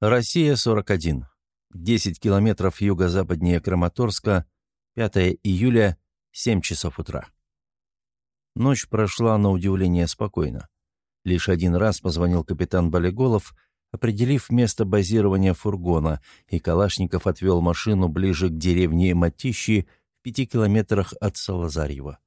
Россия-41. 10 километров юго-западнее Краматорска. 5 июля, 7 часов утра. Ночь прошла на удивление спокойно. Лишь один раз позвонил капитан Болеголов, определив место базирования фургона, и Калашников отвел машину ближе к деревне Матищи в пяти километрах от Салазарьева.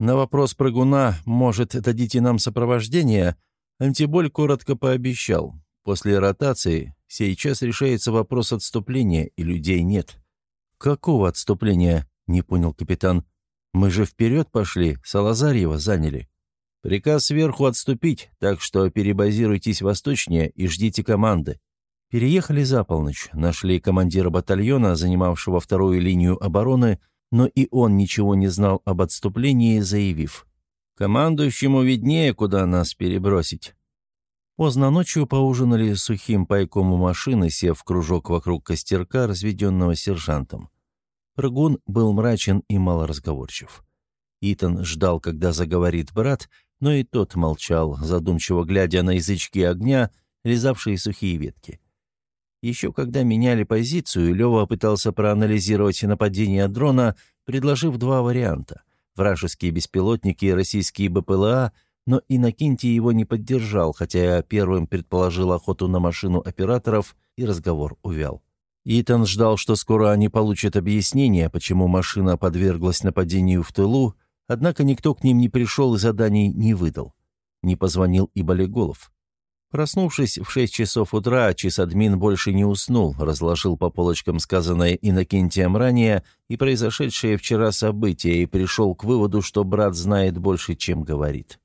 На вопрос прыгуна «Может, дадите нам сопровождение?» Антиболь коротко пообещал. После ротации сейчас решается вопрос отступления, и людей нет. «Какого отступления?» — не понял капитан. «Мы же вперед пошли, Салазарьева заняли». «Приказ сверху отступить, так что перебазируйтесь восточнее и ждите команды». Переехали за полночь, нашли командира батальона, занимавшего вторую линию обороны, но и он ничего не знал об отступлении, заявив. «Командующему виднее, куда нас перебросить». Поздно ночью поужинали сухим пайком у машины, сев в кружок вокруг костерка, разведенного сержантом. Прыгун был мрачен и малоразговорчив. Итан ждал, когда заговорит брат, но и тот молчал, задумчиво глядя на язычки огня, лизавшие сухие ветки. Еще когда меняли позицию, Лева пытался проанализировать нападение дрона, предложив два варианта – вражеские беспилотники и российские БПЛА, но Иннокентий его не поддержал, хотя первым предположил охоту на машину операторов, и разговор увял. Итан ждал, что скоро они получат объяснение, почему машина подверглась нападению в тылу, однако никто к ним не пришел и заданий не выдал. Не позвонил и Болеголов. Проснувшись в шесть часов утра, чисадмин больше не уснул, разложил по полочкам сказанное Иннокентием ранее и произошедшее вчера событие и пришел к выводу, что брат знает больше, чем говорит.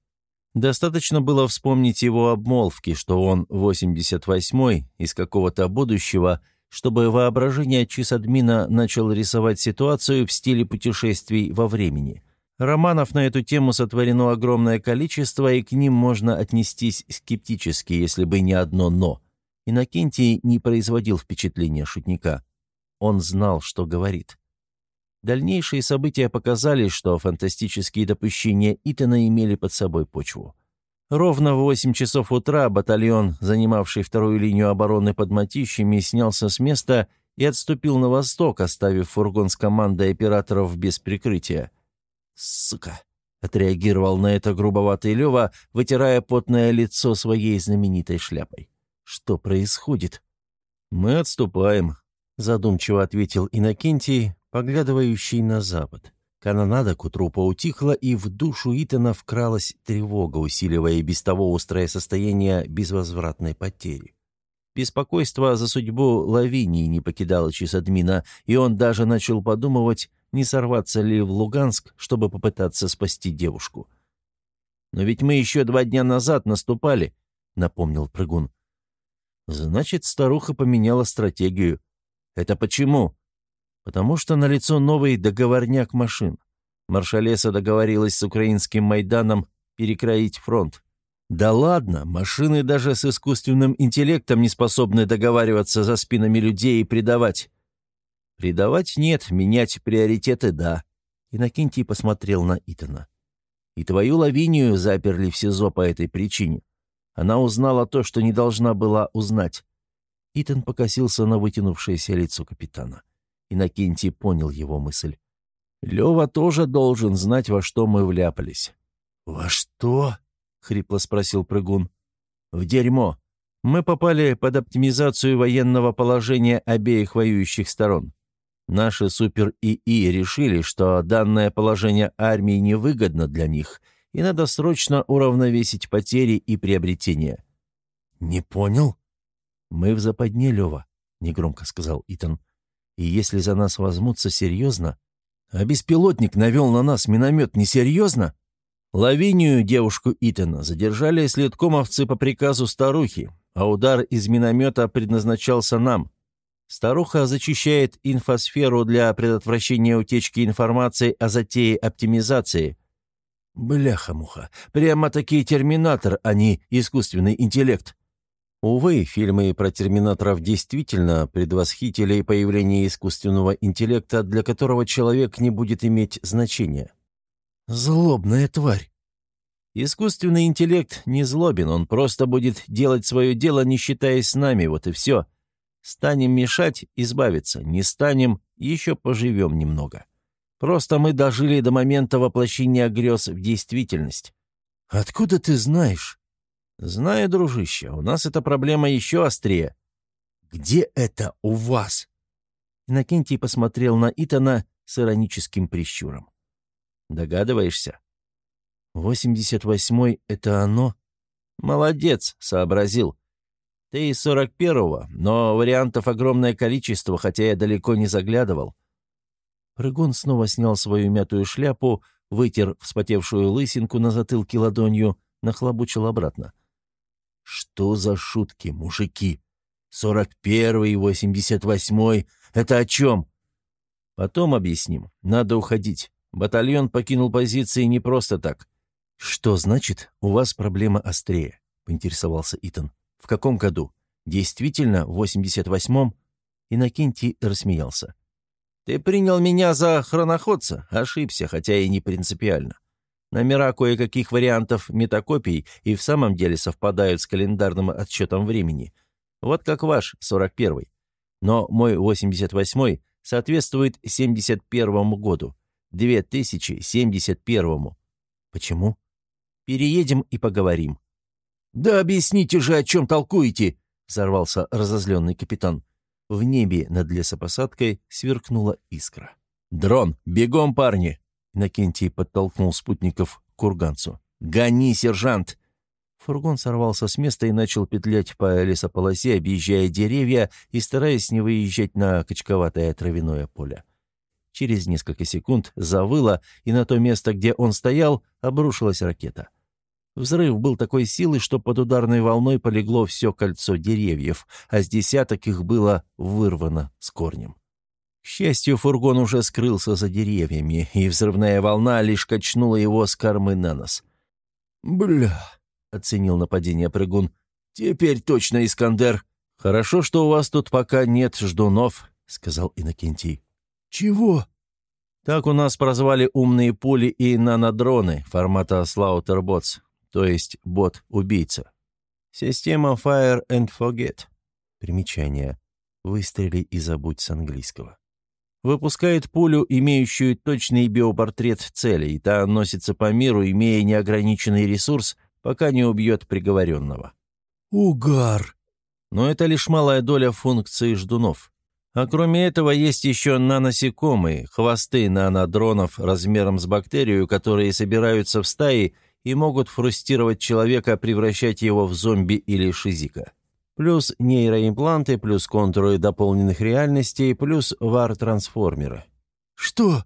Достаточно было вспомнить его обмолвки, что он 88-й из какого-то будущего, чтобы воображение чисадмина начал рисовать ситуацию в стиле путешествий во времени – Романов на эту тему сотворено огромное количество, и к ним можно отнестись скептически, если бы не одно «но». Иннокентий не производил впечатления шутника. Он знал, что говорит. Дальнейшие события показали, что фантастические допущения Итана имели под собой почву. Ровно в 8 часов утра батальон, занимавший вторую линию обороны под Матищами, снялся с места и отступил на восток, оставив фургон с командой операторов без прикрытия. «Сука!» — отреагировал на это грубоватый Лева, вытирая потное лицо своей знаменитой шляпой. «Что происходит?» «Мы отступаем», — задумчиво ответил Иннокентий, поглядывающий на запад. Канонада к утру поутихла, и в душу Итана вкралась тревога, усиливая без того острое состояние безвозвратной потери. Беспокойство за судьбу Лавинии не покидало Чисадмина, и он даже начал подумывать, не сорваться ли в Луганск, чтобы попытаться спасти девушку. «Но ведь мы еще два дня назад наступали», — напомнил прыгун. «Значит, старуха поменяла стратегию. Это почему?» «Потому что налицо новый договорняк машин. Маршалеса договорилась с украинским Майданом перекроить фронт. Да ладно, машины даже с искусственным интеллектом не способны договариваться за спинами людей и предавать. Предавать нет, менять приоритеты да. Иннокентий посмотрел на Итана. И твою Лавинию заперли в СИЗО по этой причине. Она узнала то, что не должна была узнать. Итан покосился на вытянувшееся лицо капитана. Иннокентий понял его мысль. «Лева тоже должен знать, во что мы вляпались». «Во что?» — хрипло спросил прыгун. «В дерьмо. Мы попали под оптимизацию военного положения обеих воюющих сторон. Наши супер-ИИ решили, что данное положение армии невыгодно для них, и надо срочно уравновесить потери и приобретения». «Не понял?» «Мы в западне, Лева», — негромко сказал Итан. «И если за нас возьмутся серьезно...» «А беспилотник навел на нас миномет несерьезно?» Лавинию, девушку Итана, задержали следкомовцы по приказу старухи, а удар из миномета предназначался нам. Старуха зачищает инфосферу для предотвращения утечки информации о затее оптимизации. Бляха-муха, прямо-таки терминатор, а не искусственный интеллект. Увы, фильмы про терминаторов действительно предвосхитили появление искусственного интеллекта, для которого человек не будет иметь значения. «Злобная тварь!» Искусственный интеллект не злобен, он просто будет делать свое дело, не считаясь с нами, вот и все. Станем мешать – избавиться, не станем – еще поживем немного. Просто мы дожили до момента воплощения грез в действительность. Откуда ты знаешь? Знаю, дружище, у нас эта проблема еще острее. Где это у вас? Иннокентий посмотрел на Итана с ироническим прищуром. Догадываешься? «Восемьдесят восьмой — это оно?» «Молодец», — сообразил. «Ты из сорок первого, но вариантов огромное количество, хотя я далеко не заглядывал». Прыгун снова снял свою мятую шляпу, вытер вспотевшую лысинку на затылке ладонью, нахлобучил обратно. «Что за шутки, мужики? Сорок первый, восемьдесят восьмой — это о чем?» «Потом объясним. Надо уходить. Батальон покинул позиции не просто так. «Что значит, у вас проблема острее?» — поинтересовался Итан. «В каком году? Действительно, в 88-м?» Иннокентий рассмеялся. «Ты принял меня за хроноходца. Ошибся, хотя и не принципиально. Номера кое-каких вариантов метакопий и в самом деле совпадают с календарным отсчетом времени. Вот как ваш, 41-й. Но мой 88-й соответствует 71-му году, 2071-му. Почему? Переедем и поговорим». «Да объясните же, о чем толкуете!» — взорвался разозленный капитан. В небе над лесопосадкой сверкнула искра. «Дрон, бегом, парни!» Накентий подтолкнул спутников к курганцу. «Гони, сержант!» Фургон сорвался с места и начал петлять по лесополосе, объезжая деревья и стараясь не выезжать на качковатое травяное поле. Через несколько секунд завыло, и на то место, где он стоял, обрушилась ракета. Взрыв был такой силы, что под ударной волной полегло все кольцо деревьев, а с десяток их было вырвано с корнем. К счастью, фургон уже скрылся за деревьями, и взрывная волна лишь качнула его с кормы на нос. «Бля!» — оценил нападение прыгун. «Теперь точно Искандер!» «Хорошо, что у вас тут пока нет ждунов», — сказал Иннокентий. «Чего?» «Так у нас прозвали умные пули и нанодроны формата Slaughterbots, то есть бот-убийца. Система Fire and Forget. Примечание. Выстрели и забудь с английского. Выпускает пулю, имеющую точный биопортрет цели, и та носится по миру, имея неограниченный ресурс, пока не убьет приговоренного. «Угар!» Но это лишь малая доля функции ждунов. А кроме этого есть еще наносекомые, хвосты нанодронов размером с бактерию, которые собираются в стаи и могут фрустировать человека, превращать его в зомби или шизика. Плюс нейроимпланты, плюс контуры дополненных реальностей, плюс вар-трансформеры. «Что?»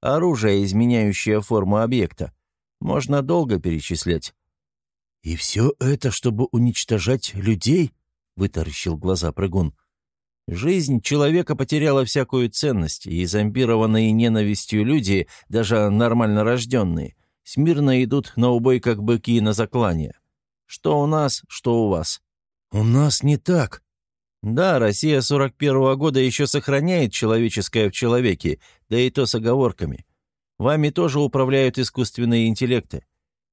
Оружие, изменяющее форму объекта. Можно долго перечислять. «И все это, чтобы уничтожать людей?» — вытаращил глаза прыгун. Жизнь человека потеряла всякую ценность, и зомбированные ненавистью люди, даже нормально рожденные, смирно идут на убой, как быки на заклание. Что у нас, что у вас. У нас не так. Да, Россия 41-го года еще сохраняет человеческое в человеке, да и то с оговорками. Вами тоже управляют искусственные интеллекты.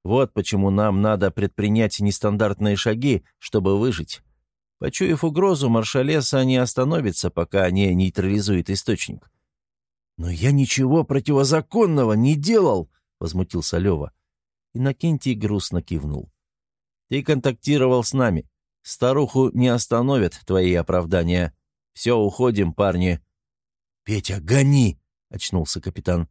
Вот почему нам надо предпринять нестандартные шаги, чтобы выжить. Почуяв угрозу, маршалеса не остановится, пока не нейтрализует источник. «Но я ничего противозаконного не делал!» — возмутился Лева. Иннокентий грустно кивнул. «Ты контактировал с нами. Старуху не остановят твои оправдания. Все, уходим, парни». «Петя, гони!» — очнулся капитан.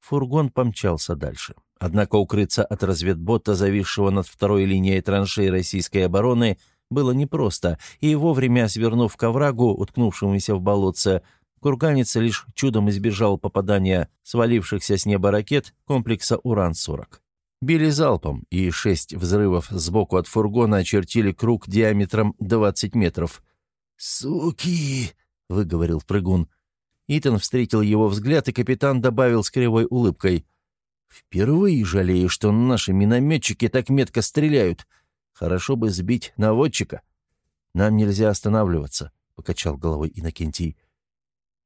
Фургон помчался дальше. Однако укрыться от разведбота, зависшего над второй линией траншей российской обороны, — было непросто, и вовремя свернув к оврагу, уткнувшемуся в болотце, курганец лишь чудом избежал попадания свалившихся с неба ракет комплекса «Уран-40». Били залпом, и шесть взрывов сбоку от фургона очертили круг диаметром 20 метров. «Суки!» — выговорил прыгун. Итан встретил его взгляд, и капитан добавил с кривой улыбкой. «Впервые жалею, что наши минометчики так метко стреляют. Хорошо бы сбить наводчика. Нам нельзя останавливаться, — покачал головой Иннокентий.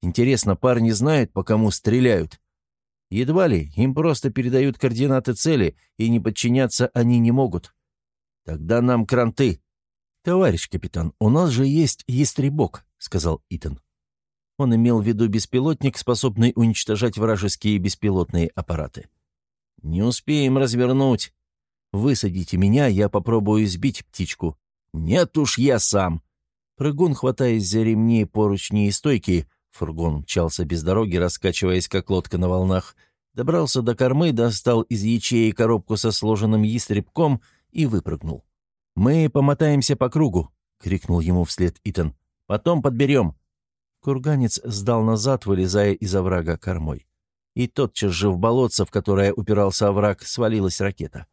Интересно, парни знают, по кому стреляют? Едва ли, им просто передают координаты цели, и не подчиняться они не могут. Тогда нам кранты. «Товарищ капитан, у нас же есть ястребок», — сказал Итан. Он имел в виду беспилотник, способный уничтожать вражеские беспилотные аппараты. «Не успеем развернуть. Высадите меня, я попробую сбить птичку». «Нет уж, я сам». Прыгун, хватаясь за ремни, поручни и стойки, фургон мчался без дороги, раскачиваясь, как лодка на волнах, добрался до кормы, достал из ячеи коробку со сложенным ястребком и выпрыгнул. «Мы помотаемся по кругу», — крикнул ему вслед Итан. «Потом подберем». Курганец сдал назад, вылезая из оврага кормой. И тотчас же в болотце, в которое упирался овраг, свалилась ракета.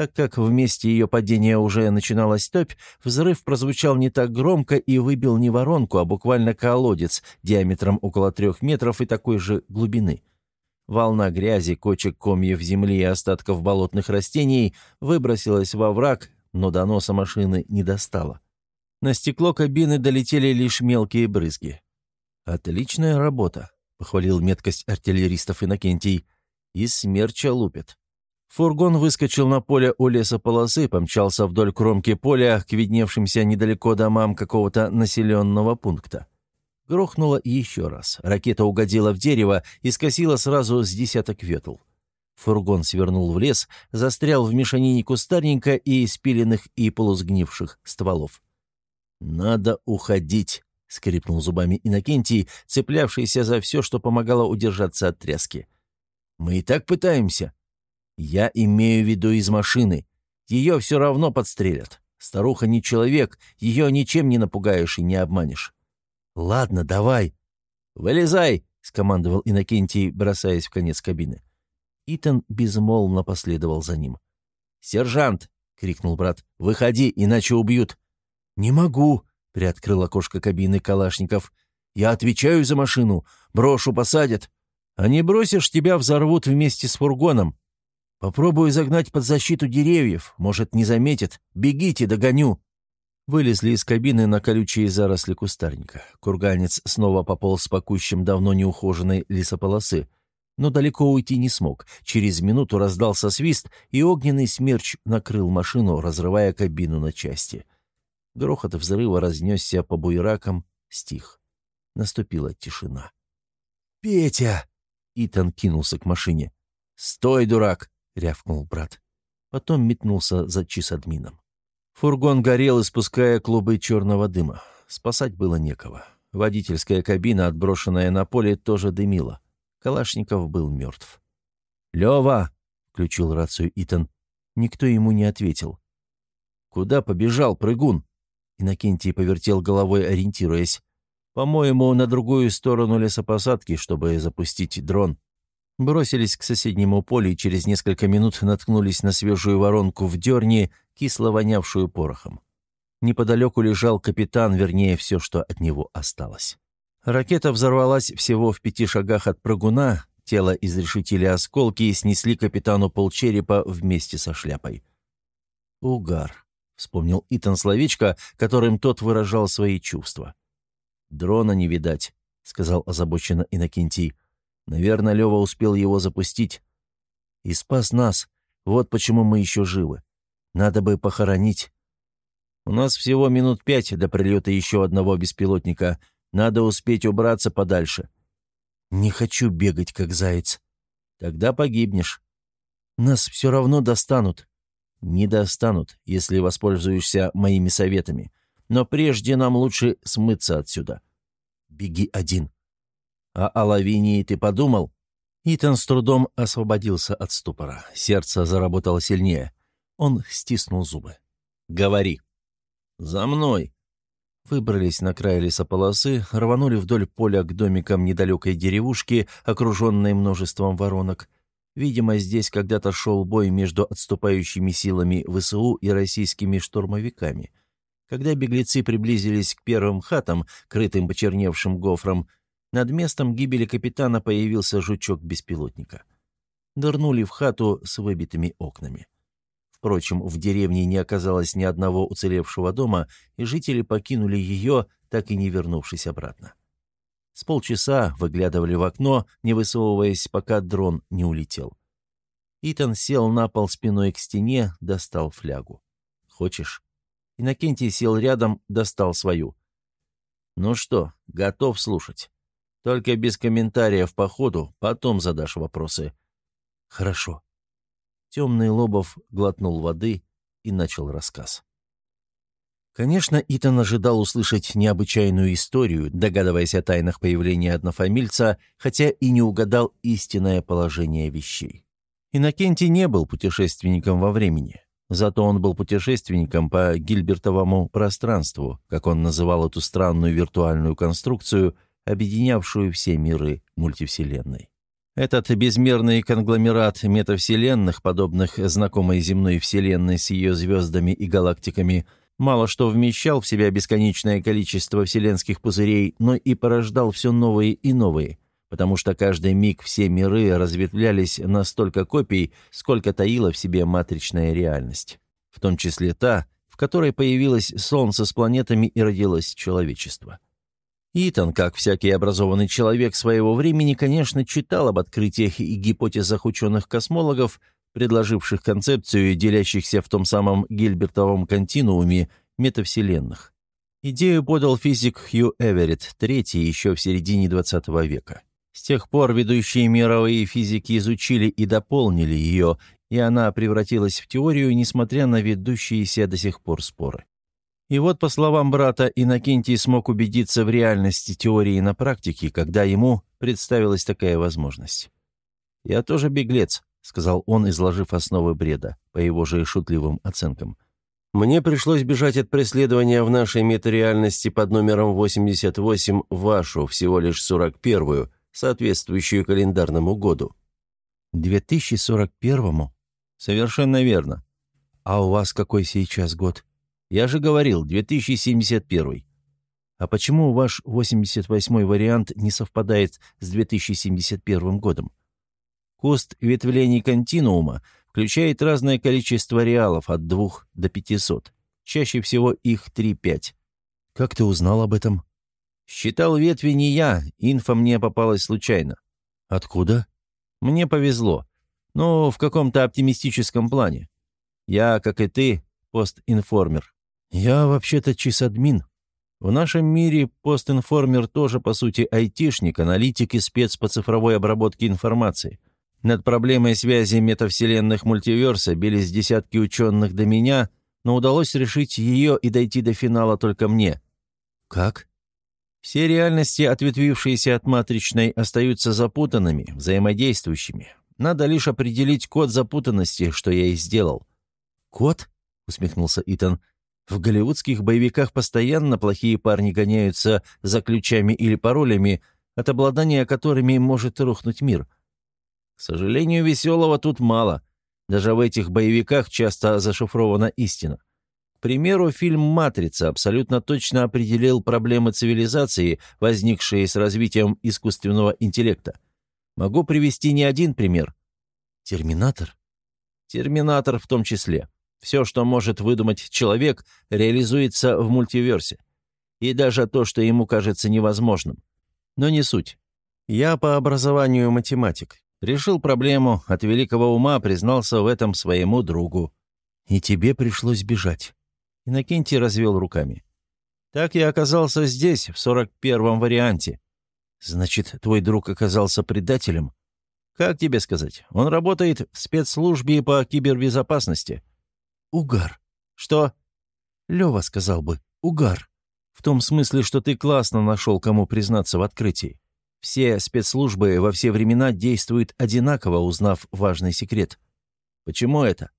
Так как в месте ее падения уже начиналась топь, взрыв прозвучал не так громко и выбил не воронку, а буквально колодец диаметром около трех метров и такой же глубины. Волна грязи, кочек комьев земли и остатков болотных растений выбросилась во враг, но до носа машины не достала. На стекло кабины долетели лишь мелкие брызги. «Отличная работа», — похвалил меткость артиллеристов Иннокентий. «Из смерча лупит». Фургон выскочил на поле у лесополосы, помчался вдоль кромки поля к видневшимся недалеко домам какого-то населенного пункта. Грохнуло еще раз. Ракета угодила в дерево и скосила сразу с десяток ветл. Фургон свернул в лес, застрял в мешанине кустарника и спиленных и полусгнивших стволов. «Надо уходить», — скрипнул зубами Иннокентий, цеплявшийся за все, что помогало удержаться от тряски. «Мы и так пытаемся». «Я имею в виду из машины. Ее все равно подстрелят. Старуха не человек, ее ничем не напугаешь и не обманешь». «Ладно, давай». «Вылезай», — скомандовал Иннокентий, бросаясь в конец кабины. Итан безмолвно последовал за ним. «Сержант!» — крикнул брат. «Выходи, иначе убьют!» «Не могу!» — приоткрыл окошко кабины Калашников. «Я отвечаю за машину. Брошу, посадят. А не бросишь, тебя взорвут вместе с фургоном. Попробую загнать под защиту деревьев. Может, не заметят. Бегите, догоню!» Вылезли из кабины на колючие заросли кустарника. Курганец снова пополз по кущам давно неухоженной лесополосы но далеко уйти не смог. Через минуту раздался свист, и огненный смерч накрыл машину, разрывая кабину на части. Грохот взрыва разнесся по буеракам, стих. Наступила тишина. «Петя!» — Итан кинулся к машине. «Стой, дурак!» — рявкнул брат. Потом метнулся за чисадмином. Фургон горел, испуская клубы черного дыма. Спасать было некого. Водительская кабина, отброшенная на поле, тоже дымила. Калашников был мертв. «Лева!» — включил рацию Итан. Никто ему не ответил. «Куда побежал прыгун?» Иннокентий повертел головой, ориентируясь. «По-моему, на другую сторону лесопосадки, чтобы запустить дрон». Бросились к соседнему полю и через несколько минут наткнулись на свежую воронку в дерне, кисло вонявшую порохом. Неподалеку лежал капитан, вернее, все, что от него осталось. Ракета взорвалась всего в пяти шагах от прыгуна, тело изрешетили осколки и снесли капитану полчерепа вместе со шляпой. «Угар», — вспомнил Итан словечко, которым тот выражал свои чувства. «Дрона не видать», — сказал озабоченно Иннокентий. «Наверное, Лева успел его запустить. И спас нас. Вот почему мы еще живы. Надо бы похоронить. У нас всего минут пять до прилета еще одного беспилотника. Надо успеть убраться подальше. Не хочу бегать, как заяц. Тогда погибнешь. Нас все равно достанут. Не достанут, если воспользуешься моими советами. Но прежде нам лучше смыться отсюда. Беги один. А о Лавинии ты подумал? Итан с трудом освободился от ступора. Сердце заработало сильнее. Он стиснул зубы. «Говори». «За мной», Выбрались на край лесополосы, рванули вдоль поля к домикам недалекой деревушки, окруженной множеством воронок. Видимо, здесь когда-то шел бой между отступающими силами ВСУ и российскими штурмовиками. Когда беглецы приблизились к первым хатам, крытым почерневшим гофром, над местом гибели капитана появился жучок беспилотника. Нырнули в хату с выбитыми окнами. Впрочем, в деревне не оказалось ни одного уцелевшего дома, и жители покинули ее, так и не вернувшись обратно. С полчаса выглядывали в окно, не высовываясь, пока дрон не улетел. Итан сел на пол спиной к стене, достал флягу. «Хочешь?» Иннокентий сел рядом, достал свою. «Ну что, готов слушать? Только без комментариев по ходу, потом задашь вопросы». «Хорошо». Темный Лобов глотнул воды и начал рассказ. Конечно, Итан ожидал услышать необычайную историю, догадываясь о тайнах появления однофамильца, хотя и не угадал истинное положение вещей. Иннокентий не был путешественником во времени. Зато он был путешественником по гильбертовому пространству, как он называл эту странную виртуальную конструкцию, объединявшую все миры мультивселенной. Этот безмерный конгломерат метавселенных, подобных знакомой земной вселенной с ее звездами и галактиками, мало что вмещал в себя бесконечное количество вселенских пузырей, но и порождал все новые и новые, потому что каждый миг все миры разветвлялись на столько копий, сколько таила в себе матричная реальность, в том числе та, в которой появилось Солнце с планетами и родилось человечество. Итан, как всякий образованный человек своего времени, конечно, читал об открытиях и гипотезах ученых-космологов, предложивших концепцию, делящихся в том самом Гильбертовом континууме метавселенных. Идею подал физик Хью Эверетт, третий еще в середине XX века. С тех пор ведущие мировые физики изучили и дополнили ее, и она превратилась в теорию, несмотря на ведущиеся до сих пор споры. И вот, по словам брата, Иннокентий смог убедиться в реальности теории на практике, когда ему представилась такая возможность. «Я тоже беглец», — сказал он, изложив основы бреда, по его же шутливым оценкам. «Мне пришлось бежать от преследования в нашей метареальности под номером 88 вашу, всего лишь 41-ю, соответствующую календарному году». «2041-му?» «Совершенно верно. А у вас какой сейчас год?» «Я же говорил, 2071». «А почему ваш 88-й вариант не совпадает с 2071 годом?» Куст ветвлений континуума включает разное количество реалов от 2 до 500. Чаще всего их 3-5. Как ты узнал об этом? Считал ветви не я, инфа мне попалась случайно. Откуда? Мне повезло. Но в каком-то оптимистическом плане. Я, как и ты, постинформер. Я вообще-то чисадмин. В нашем мире постинформер тоже, по сути, айтишник, аналитик и спец по цифровой обработке информации. Над проблемой связи метавселенных мультиверса бились десятки ученых до меня, но удалось решить ее и дойти до финала только мне. Как? Все реальности, ответвившиеся от матричной, остаются запутанными, взаимодействующими. Надо лишь определить код запутанности, что я и сделал». «Код?» — усмехнулся Итан. «В голливудских боевиках постоянно плохие парни гоняются за ключами или паролями, от обладания которыми может рухнуть мир. К сожалению, веселого тут мало. Даже в этих боевиках часто зашифрована истина примеру, фильм «Матрица» абсолютно точно определил проблемы цивилизации, возникшие с развитием искусственного интеллекта. Могу привести не один пример. Терминатор? Терминатор в том числе. Все, что может выдумать человек, реализуется в мультиверсе. И даже то, что ему кажется невозможным. Но не суть. Я по образованию математик. Решил проблему, от великого ума признался в этом своему другу. И тебе пришлось бежать. Иннокентий развел руками. «Так я оказался здесь, в сорок первом варианте». «Значит, твой друг оказался предателем?» «Как тебе сказать? Он работает в спецслужбе по кибербезопасности». «Угар». «Что?» «Лева сказал бы. Угар. В том смысле, что ты классно нашел, кому признаться в открытии. Все спецслужбы во все времена действуют одинаково, узнав важный секрет. Почему это?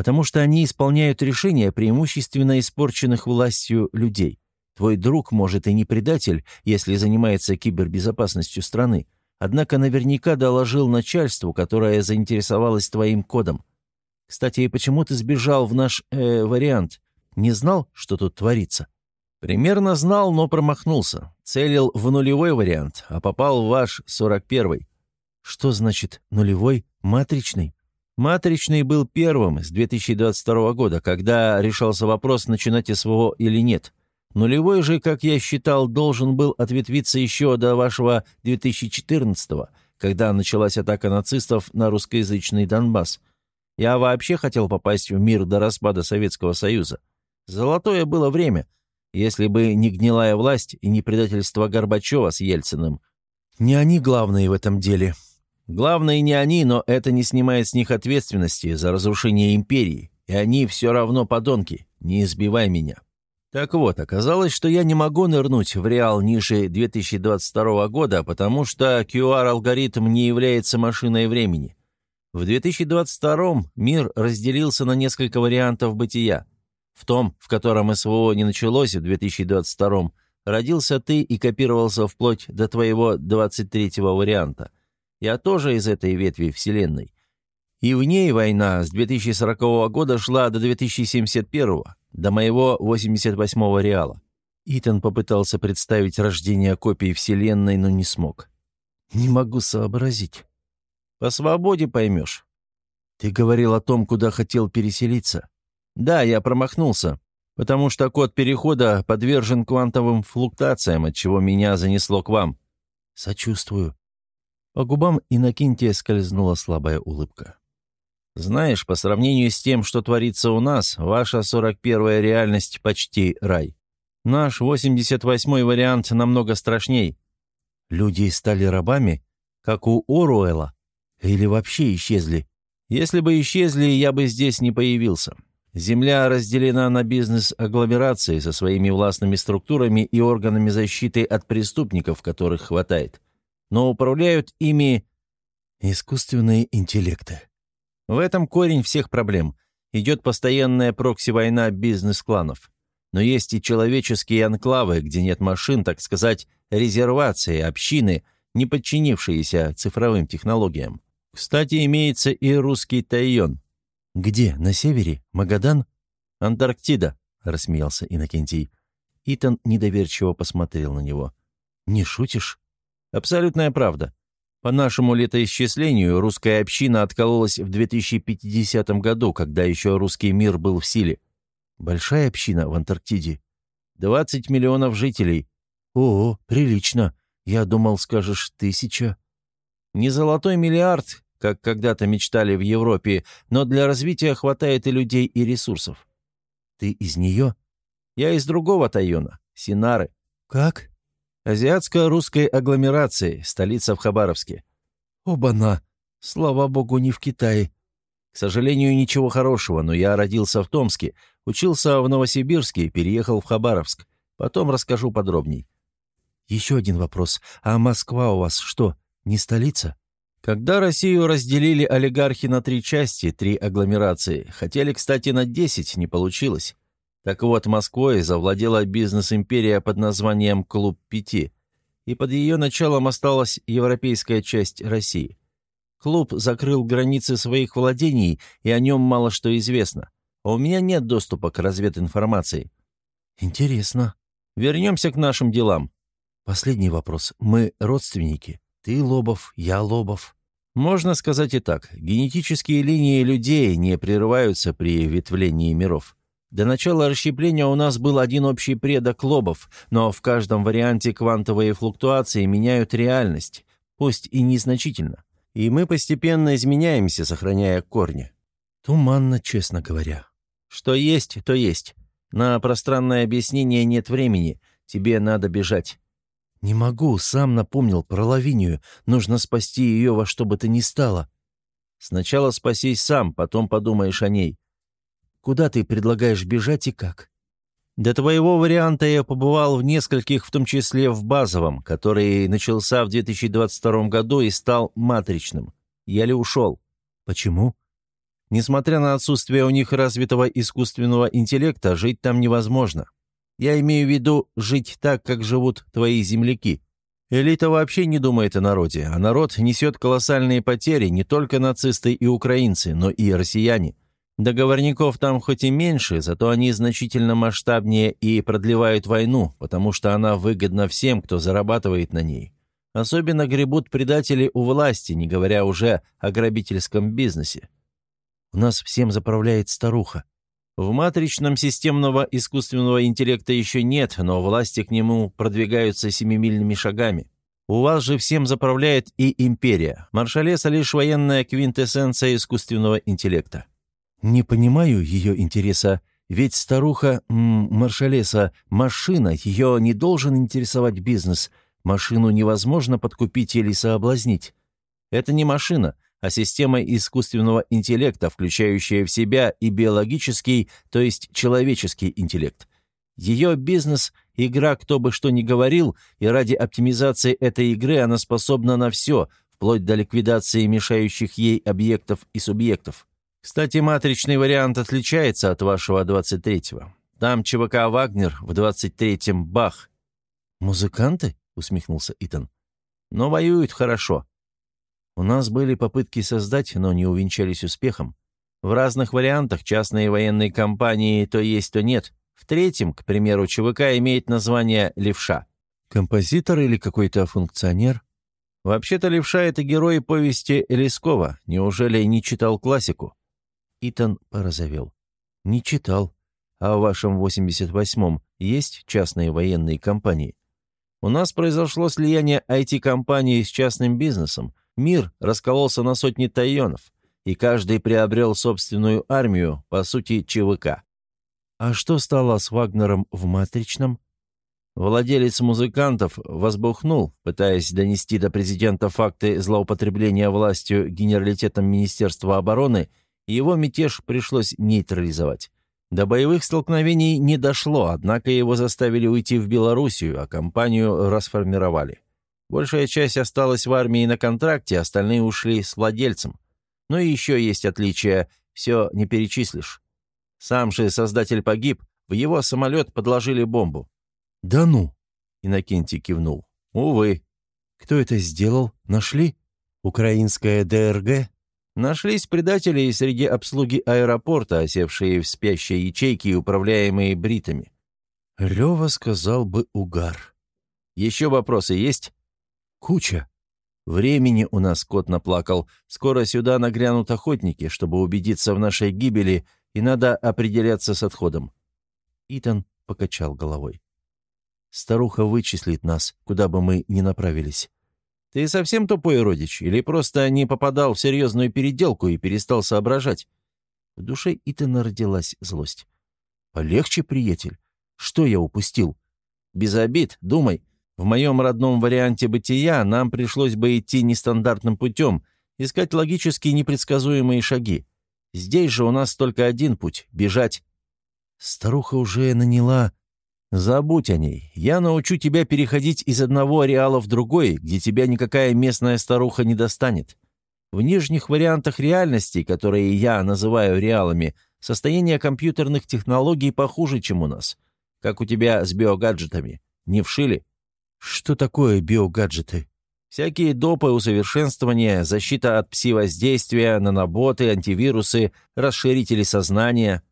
потому что они исполняют решения преимущественно испорченных властью людей. Твой друг, может, и не предатель, если занимается кибербезопасностью страны, однако наверняка доложил начальству, которое заинтересовалось твоим кодом. Кстати, почему ты сбежал в наш э, вариант? Не знал, что тут творится?» «Примерно знал, но промахнулся. Целил в нулевой вариант, а попал в ваш 41-й». «Что значит нулевой? Матричный?» Матричный был первым с 2022 года, когда решался вопрос, начинать СВО или нет. Нулевой же, как я считал, должен был ответвиться еще до вашего 2014-го, когда началась атака нацистов на русскоязычный Донбасс. Я вообще хотел попасть в мир до распада Советского Союза. Золотое было время, если бы не гнилая власть и не предательство Горбачева с Ельциным. Не они главные в этом деле. Главные не они, но это не снимает с них ответственности за разрушение империи. И они все равно подонки. Не избивай меня. Так вот, оказалось, что я не могу нырнуть в реал ниже 2022 года, потому что QR-алгоритм не является машиной времени. В 2022 мир разделился на несколько вариантов бытия. В том, в котором СВО не началось в 2022 родился ты и копировался вплоть до твоего 23-го варианта. Я тоже из этой ветви Вселенной. И в ней война с 2040 года шла до 2071 до моего 88-го реала. Итан попытался представить рождение копии Вселенной, но не смог. «Не могу сообразить». «По свободе поймешь». «Ты говорил о том, куда хотел переселиться». «Да, я промахнулся, потому что код перехода подвержен квантовым флуктуациям, от чего меня занесло к вам». «Сочувствую». По губам Иннокентия скользнула слабая улыбка. Знаешь, по сравнению с тем, что творится у нас, ваша 41-я реальность почти рай. Наш 88-й вариант намного страшней. Люди стали рабами, как у Оруэлла, или вообще исчезли. Если бы исчезли, я бы здесь не появился. Земля разделена на бизнес-агломерации со своими властными структурами и органами защиты от преступников, которых хватает. Но управляют ими искусственные интеллекты. В этом корень всех проблем. Идет постоянная прокси-война бизнес-кланов. Но есть и человеческие анклавы, где нет машин, так сказать, резервации, общины, не подчинившиеся цифровым технологиям. Кстати, имеется и русский Тайон. «Где? На севере? Магадан?» «Антарктида», — рассмеялся Иннокентий. Итан недоверчиво посмотрел на него. «Не шутишь?» «Абсолютная правда. По нашему летоисчислению, русская община откололась в 2050 году, когда еще русский мир был в силе. Большая община в Антарктиде. 20 миллионов жителей. О, прилично. Я думал, скажешь, тысяча. Не золотой миллиард, как когда-то мечтали в Европе, но для развития хватает и людей, и ресурсов. Ты из нее? Я из другого тайона, Синары. Как? Азиатско-русской агломерации, столица в Хабаровске. Оба-на! Слава богу, не в Китае. К сожалению, ничего хорошего, но я родился в Томске, учился в Новосибирске и переехал в Хабаровск. Потом расскажу подробней. Еще один вопрос. А Москва у вас что, не столица? Когда Россию разделили олигархи на три части, три агломерации, хотели, кстати, на десять, не получилось. Так вот, Москвой завладела бизнес-империя под названием «Клуб пяти», и под ее началом осталась европейская часть России. Клуб закрыл границы своих владений, и о нем мало что известно. А у меня нет доступа к развединформации. Интересно. Вернемся к нашим делам. Последний вопрос. Мы родственники. Ты Лобов, я Лобов. Можно сказать и так. Генетические линии людей не прерываются при ветвлении миров. До начала расщепления у нас был один общий предок лобов, но в каждом варианте квантовые флуктуации меняют реальность, пусть и незначительно. И мы постепенно изменяемся, сохраняя корни. Туманно, честно говоря. Что есть, то есть. На пространное объяснение нет времени. Тебе надо бежать. Не могу, сам напомнил про Лавинию. Нужно спасти ее во что бы то ни стало. Сначала спасись сам, потом подумаешь о ней. Куда ты предлагаешь бежать и как?» «До твоего варианта я побывал в нескольких, в том числе в базовом, который начался в 2022 году и стал матричным. Еле ушел. Почему?» Несмотря на отсутствие у них развитого искусственного интеллекта, жить там невозможно. Я имею в виду жить так, как живут твои земляки. Элита вообще не думает о народе, а народ несет колоссальные потери не только нацисты и украинцы, но и россияне. Договорников там хоть и меньше, зато они значительно масштабнее и продлевают войну, потому что она выгодна всем, кто зарабатывает на ней. Особенно гребут предатели у власти, не говоря уже о грабительском бизнесе. У нас всем заправляет старуха. В матричном системного искусственного интеллекта еще нет, но власти к нему продвигаются семимильными шагами. У вас же всем заправляет и империя. Маршалеса лишь военная квинтэссенция искусственного интеллекта. Не понимаю ее интереса, ведь старуха м, Маршалеса – машина, ее не должен интересовать бизнес. Машину невозможно подкупить или соблазнить. Это не машина, а система искусственного интеллекта, включающая в себя и биологический, то есть человеческий интеллект. Ее бизнес – игра «Кто бы что ни говорил», и ради оптимизации этой игры она способна на все, вплоть до ликвидации мешающих ей объектов и субъектов. Кстати, матричный вариант отличается от вашего 23-го. Там ЧВК «Вагнер», в 23-м «Бах». «Музыканты?» — усмехнулся Итан. «Но воюют хорошо. У нас были попытки создать, но не увенчались успехом. В разных вариантах частные военные компании то есть, то нет. В третьем, к примеру, ЧВК имеет название «Левша». Композитор или какой-то функционер? Вообще-то Левша — это герой повести Лескова. Неужели не читал классику? Итан порозовел. Не читал. А в вашем 88-м есть частные военные компании? У нас произошло слияние IT-компании с частным бизнесом. Мир раскололся на сотни тайонов, и каждый приобрел собственную армию, по сути, ЧВК. А что стало с Вагнером в «Матричном»? Владелец музыкантов возбухнул, пытаясь донести до президента факты злоупотребления властью генералитетом Министерства обороны, и его мятеж пришлось нейтрализовать. До боевых столкновений не дошло, однако его заставили уйти в Белоруссию, а компанию расформировали. Большая часть осталась в армии на контракте, остальные ушли с владельцем. Но и еще есть отличия, все не перечислишь. Сам же создатель погиб, в его самолет подложили бомбу». «Да ну!» — Иннокентий кивнул. «Увы». «Кто это сделал? Нашли? Украинская ДРГ?» Нашлись предатели и среди обслуги аэропорта, осевшие в спящей ячейке и управляемые бритами. Лева сказал бы угар. «Еще вопросы есть?» «Куча». «Времени у нас кот наплакал. Скоро сюда нагрянут охотники, чтобы убедиться в нашей гибели и надо определяться с отходом». Итан покачал головой. «Старуха вычислит нас, куда бы мы ни направились». «Ты совсем тупой родич, или просто не попадал в серьезную переделку и перестал соображать?» В душе Итана родилась злость. «Полегче, приятель. Что я упустил?» «Без обид, думай. В моем родном варианте бытия нам пришлось бы идти нестандартным путем, искать логически непредсказуемые шаги. Здесь же у нас только один путь — бежать. Старуха уже наняла... Забудь о ней. Я научу тебя переходить из одного ареала в другой, где тебя никакая местная старуха не достанет. В нижних вариантах реальности, которые я называю реалами, состояние компьютерных технологий похуже, чем у нас. Как у тебя с биогаджетами. Не вшили? Что такое биогаджеты? Всякие допы, усовершенствования, защита от пси-воздействия, наноботы, антивирусы, расширители сознания.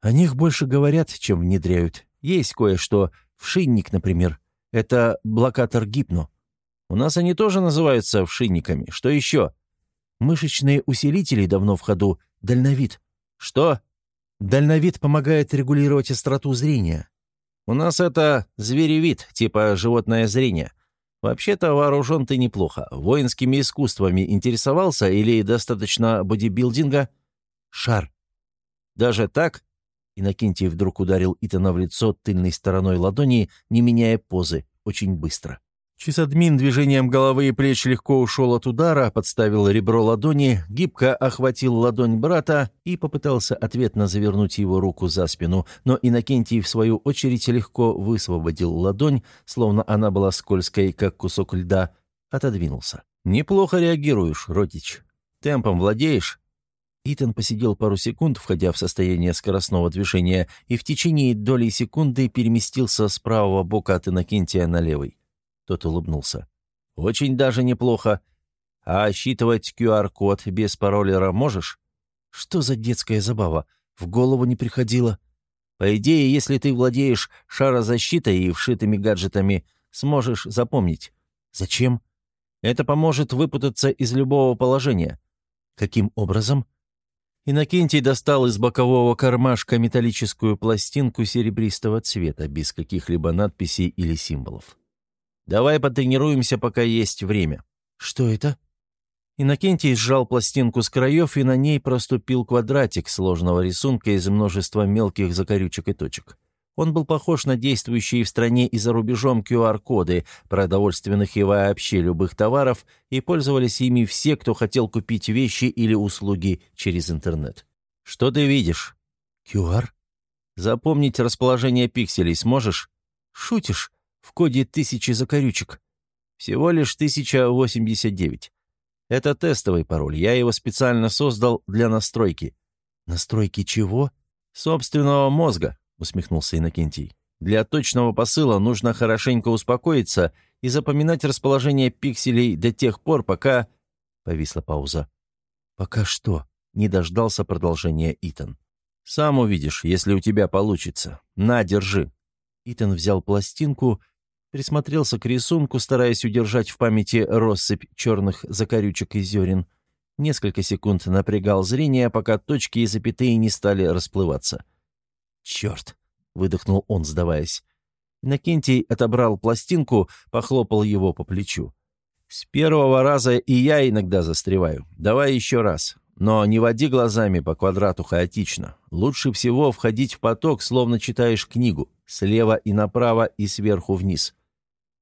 О них больше говорят, чем внедряют. Есть кое-что. Вшинник, например. Это блокатор гипно. У нас они тоже называются вшинниками. Что еще? Мышечные усилители давно в ходу. Дальновид. Что? Дальновид помогает регулировать остроту зрения. У нас это зверевид, типа животное зрение. Вообще-то вооружен ты неплохо. Воинскими искусствами интересовался или достаточно бодибилдинга? Шар. Даже так? Иннокентий вдруг ударил Итана в лицо тыльной стороной ладони, не меняя позы, очень быстро. Чисадмин движением головы и плеч легко ушел от удара, подставил ребро ладони, гибко охватил ладонь брата и попытался ответно завернуть его руку за спину, но Иннокентий, в свою очередь, легко высвободил ладонь, словно она была скользкой, как кусок льда, отодвинулся. «Неплохо реагируешь, Родич. Темпом владеешь?» Итан посидел пару секунд, входя в состояние скоростного движения, и в течение доли секунды переместился с правого бока от Иннокентия на левый. Тот улыбнулся. «Очень даже неплохо. А считывать QR-код без пароллера можешь?» «Что за детская забава? В голову не приходило». «По идее, если ты владеешь шарозащитой и вшитыми гаджетами, сможешь запомнить». «Зачем?» «Это поможет выпутаться из любого положения». «Каким образом?» Иннокентий достал из бокового кармашка металлическую пластинку серебристого цвета, без каких-либо надписей или символов. «Давай потренируемся, пока есть время». «Что это?» Иннокентий сжал пластинку с краев, и на ней проступил квадратик сложного рисунка из множества мелких закорючек и точек. Он был похож на действующие в стране и за рубежом QR-коды продовольственных и вообще любых товаров, и пользовались ими все, кто хотел купить вещи или услуги через интернет. «Что ты видишь?» «QR?» «Запомнить расположение пикселей сможешь?» «Шутишь? В коде тысячи закорючек». «Всего лишь 1089. Это тестовый пароль. Я его специально создал для настройки». «Настройки чего?» «Собственного мозга», — усмехнулся Иннокентий. «Для точного посыла нужно хорошенько успокоиться и запоминать расположение пикселей до тех пор, пока...» Повисла пауза. «Пока что?» — не дождался продолжения Итан. «Сам увидишь, если у тебя получится. На, держи». Итан взял пластинку, присмотрелся к рисунку, стараясь удержать в памяти россыпь черных закорючек и зерен. Несколько секунд напрягал зрение, пока точки и запятые не стали расплываться. — «Черт!» — выдохнул он, сдаваясь. Иннокентий отобрал пластинку, похлопал его по плечу. «С первого раза и я иногда застреваю. Давай еще раз. Но не води глазами по квадрату хаотично. Лучше всего входить в поток, словно читаешь книгу. Слева и направо, и сверху вниз».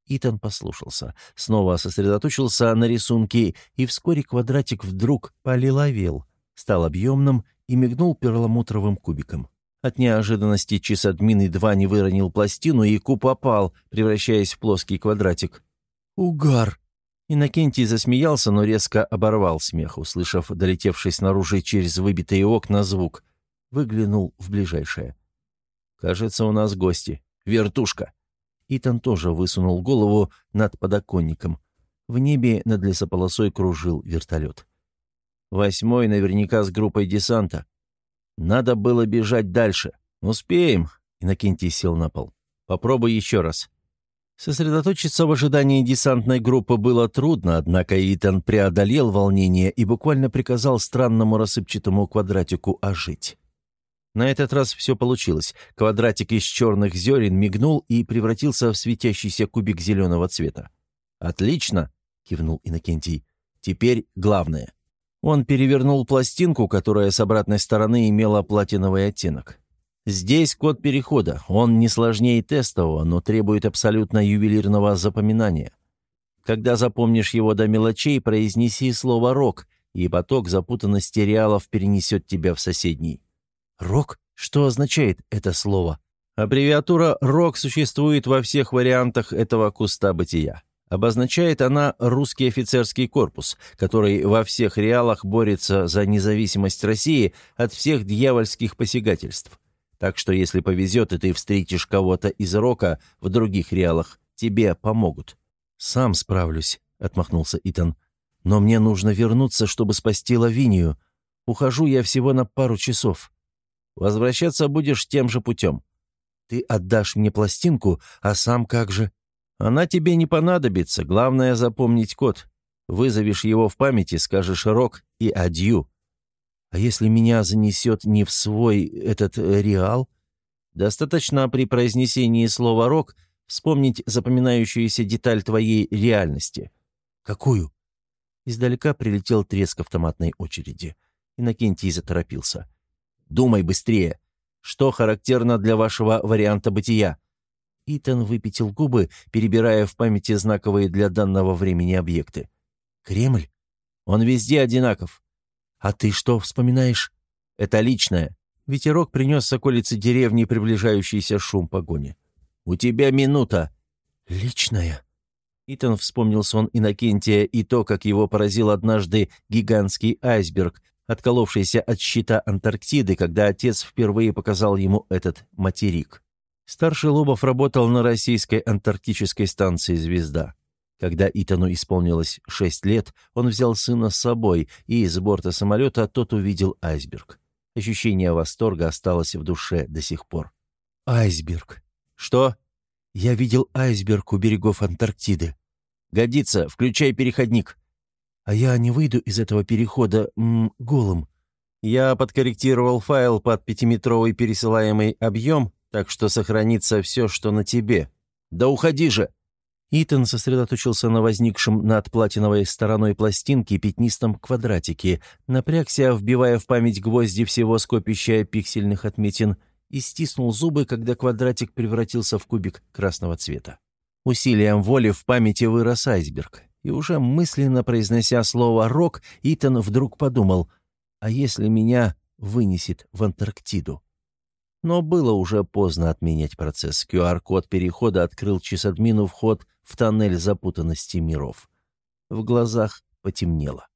Итан послушался, снова сосредоточился на рисунке, и вскоре квадратик вдруг полиловел, стал объемным и мигнул перламутровым кубиком. От неожиданности чисадмин едва не выронил пластину, и куб опал, превращаясь в плоский квадратик. «Угар!» Иннокентий засмеялся, но резко оборвал смех, услышав долетевший снаружи через выбитые окна звук. Выглянул в ближайшее. «Кажется, у нас гости. Вертушка!» Итан тоже высунул голову над подоконником. В небе над лесополосой кружил вертолет. «Восьмой наверняка с группой десанта», надо было бежать дальше. Успеем. Иннокентий сел на пол. Попробуй еще раз. Сосредоточиться в ожидании десантной группы было трудно, однако Итан преодолел волнение и буквально приказал странному рассыпчатому квадратику ожить. На этот раз все получилось. Квадратик из черных зерен мигнул и превратился в светящийся кубик зеленого цвета. «Отлично!» — кивнул Иннокентий. «Теперь главное». Он перевернул пластинку, которая с обратной стороны имела платиновый оттенок. Здесь код перехода. Он не сложнее тестового, но требует абсолютно ювелирного запоминания. Когда запомнишь его до мелочей, произнеси слово «рок», и поток запутанности реалов перенесет тебя в соседний. «Рок? Что означает это слово?» Аббревиатура «рок» существует во всех вариантах этого куста бытия. Обозначает она русский офицерский корпус, который во всех реалах борется за независимость России от всех дьявольских посягательств. Так что если повезет, и ты встретишь кого-то из Рока в других реалах, тебе помогут. «Сам справлюсь», — отмахнулся Итан. «Но мне нужно вернуться, чтобы спасти Лавинию. Ухожу я всего на пару часов. Возвращаться будешь тем же путем. Ты отдашь мне пластинку, а сам как же?» Она тебе не понадобится, главное запомнить код. Вызовешь его в памяти, скажешь «рок» и «адью». А если меня занесет не в свой этот э, реал? Достаточно при произнесении слова «рок» вспомнить запоминающуюся деталь твоей реальности. Какую? Издалека прилетел треск автоматной очереди. Иннокентий заторопился. «Думай быстрее. Что характерно для вашего варианта бытия?» Итан выпятил губы, перебирая в памяти знаковые для данного времени объекты. «Кремль? Он везде одинаков. А ты что вспоминаешь?» «Это личное». Ветерок принес с околицы деревни приближающийся шум погони. «У тебя минута». «Личное?» Итан вспомнил сон Иннокентия и то, как его поразил однажды гигантский айсберг, отколовшийся от щита Антарктиды, когда отец впервые показал ему этот материк. Старший Лобов работал на российской антарктической станции «Звезда». Когда Итану исполнилось шесть лет, он взял сына с собой, и с борта самолета тот увидел айсберг. Ощущение восторга осталось в душе до сих пор. «Айсберг». «Что?» «Я видел айсберг у берегов Антарктиды». «Годится, включай переходник». «А я не выйду из этого перехода м, голым». Я подкорректировал файл под пятиметровый пересылаемый объем, так что сохранится все, что на тебе. Да уходи же!» Итан сосредоточился на возникшем над платиновой стороной пластинки пятнистом квадратике, напрягся, вбивая в память гвозди всего скопища пиксельных отметин, и стиснул зубы, когда квадратик превратился в кубик красного цвета. Усилием воли в памяти вырос айсберг, и уже мысленно произнося слово «рок», Итан вдруг подумал, а если меня вынесет в Антарктиду? Но было уже поздно отменять процесс. QR-код перехода открыл часадмину вход в тоннель запутанности миров. В глазах потемнело.